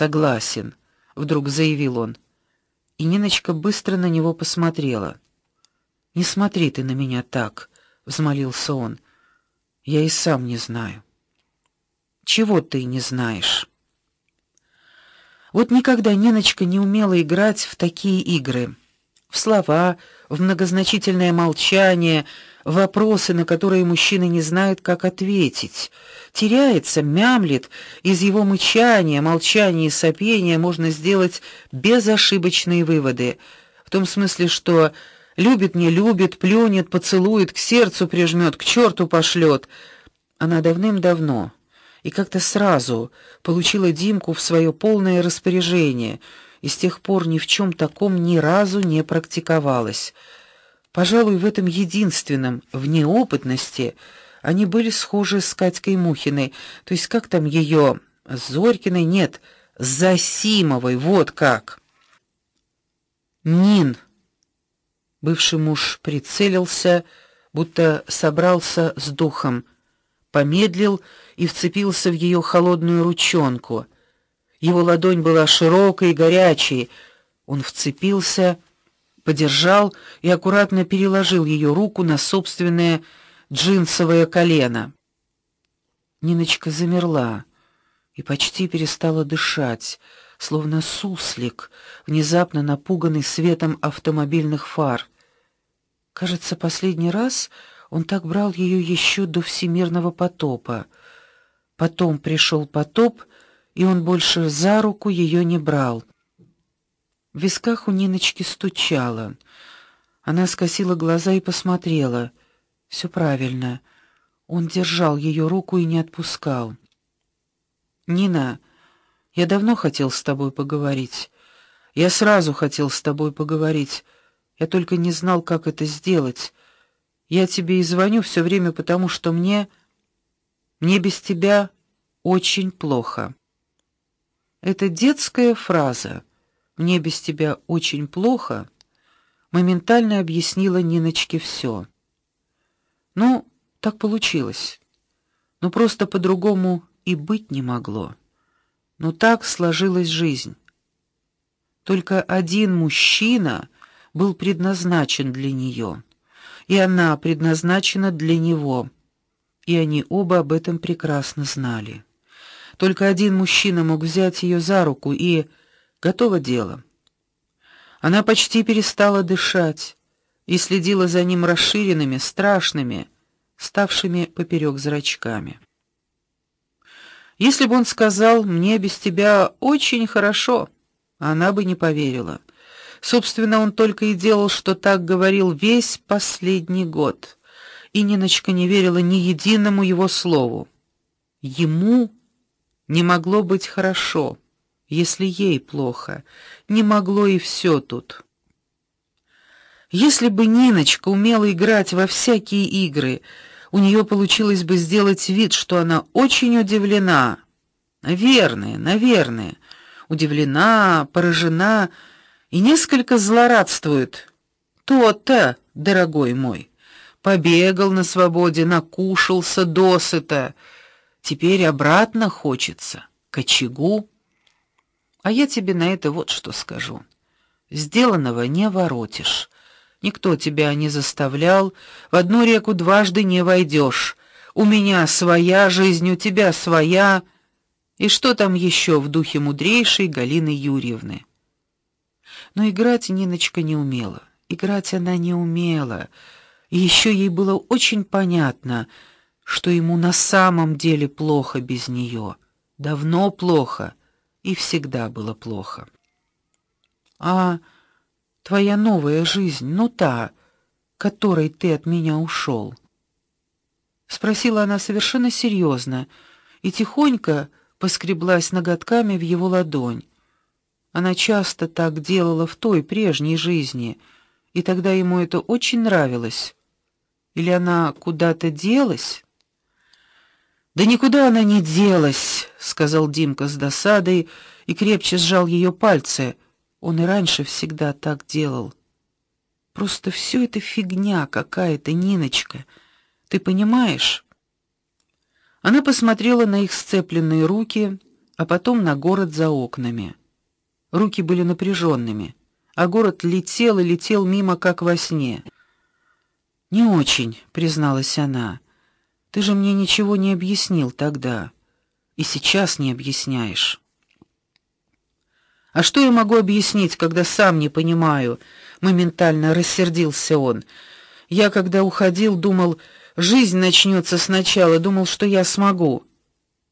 Согласен, вдруг заявил он. И Ниночка быстро на него посмотрела. Не смотри ты на меня так, взмолился он. Я и сам не знаю. Чего ты не знаешь? Вот никогда Ниночка не умела играть в такие игры. В слова, в многозначительное молчание, вопросы, на которые мужчина не знает, как ответить. Теряется, мямлит, из его мычания, молчания и сопения можно сделать безошибочные выводы, в том смысле, что любит, не любит, плюнет, поцелует, к сердцу прижмет, к черту пошлет. Она давным-давно и как-то сразу получила Димку в свое полное распоряжение и с тех пор ни в чем таком ни разу не практиковалась. Пожалуй, в этом единственном, в неопытности, они были схожи с Катькой Мухиной, то есть как там ее Зорькиной нет, Засимовой, вот как. Нин. Бывший муж прицелился, будто собрался с духом, помедлил и вцепился в ее холодную ручонку. Его ладонь была широкой и горячей. Он вцепился, подержал и аккуратно переложил ее руку на собственное джинсовое колено. Ниночка замерла и почти перестала дышать, словно суслик, внезапно напуганный светом автомобильных фар. Кажется, последний раз он так брал ее еще до всемирного потопа. Потом пришел потоп, и он больше за руку ее не брал. В висках у Ниночки стучало. Она скосила глаза и посмотрела. Все правильно. Он держал ее руку и не отпускал. Нина, я давно хотел с тобой поговорить. Я сразу хотел с тобой поговорить. Я только не знал, как это сделать. Я тебе и звоню все время, потому что мне мне без тебя очень плохо. Это детская фраза. Мне без тебя очень плохо. Моментально объяснила Ниночке все. Ну, так получилось. Ну просто по-другому и быть не могло. Но так сложилась жизнь. Только один мужчина был предназначен для нее, и она предназначена для него и они оба об этом прекрасно знали. Только один мужчина мог взять ее за руку и готово дело. Она почти перестала дышать и следила за ним расширенными, страшными, ставшими поперек зрачками. Если бы он сказал: "Мне без тебя очень хорошо", она бы не поверила. Собственно, он только и делал, что так говорил весь последний год и Ниночка не верила ни единому его слову. Ему не могло быть хорошо, если ей плохо. Не могло и все тут. Если бы Ниночка умела играть во всякие игры, у нее получилось бы сделать вид, что она очень удивлена. Наверное, наверное, удивлена, поражена и несколько злорадствует. То-то, дорогой мой побегал на свободе, накушался досыта. Теперь обратно хочется к очагу. А я тебе на это вот что скажу. Сделанного не воротишь. Никто тебя не заставлял, в одну реку дважды не войдешь. У меня своя жизнь, у тебя своя. И что там еще в духе мудрейшей Галины Юрьевны? Но играть Ниночка не умела. Играть она не умела. И еще ей было очень понятно, что ему на самом деле плохо без нее. Давно плохо и всегда было плохо. А твоя новая жизнь, ну та, которой ты от меня ушел? спросила она совершенно серьезно и тихонько поскреблась ноготками в его ладонь. Она часто так делала в той прежней жизни, и тогда ему это очень нравилось. Или она куда-то делась? Да никуда она не делась, сказал Димка с досадой и крепче сжал ее пальцы. Он и раньше всегда так делал. Просто все это фигня какая-то, Ниночка. Ты понимаешь? Она посмотрела на их сцепленные руки, а потом на город за окнами. Руки были напряженными, а город летел и летел мимо как во сне. Не очень, призналась она. Ты же мне ничего не объяснил тогда, и сейчас не объясняешь. А что я могу объяснить, когда сам не понимаю? моментально рассердился он. Я когда уходил, думал, жизнь начнется сначала, думал, что я смогу.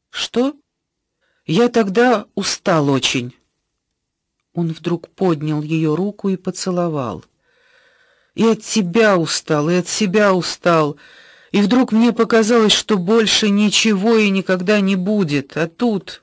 Что? Я тогда устал очень. Он вдруг поднял ее руку и поцеловал. И от тебя устал, и от себя устал. И вдруг мне показалось, что больше ничего и никогда не будет. А тут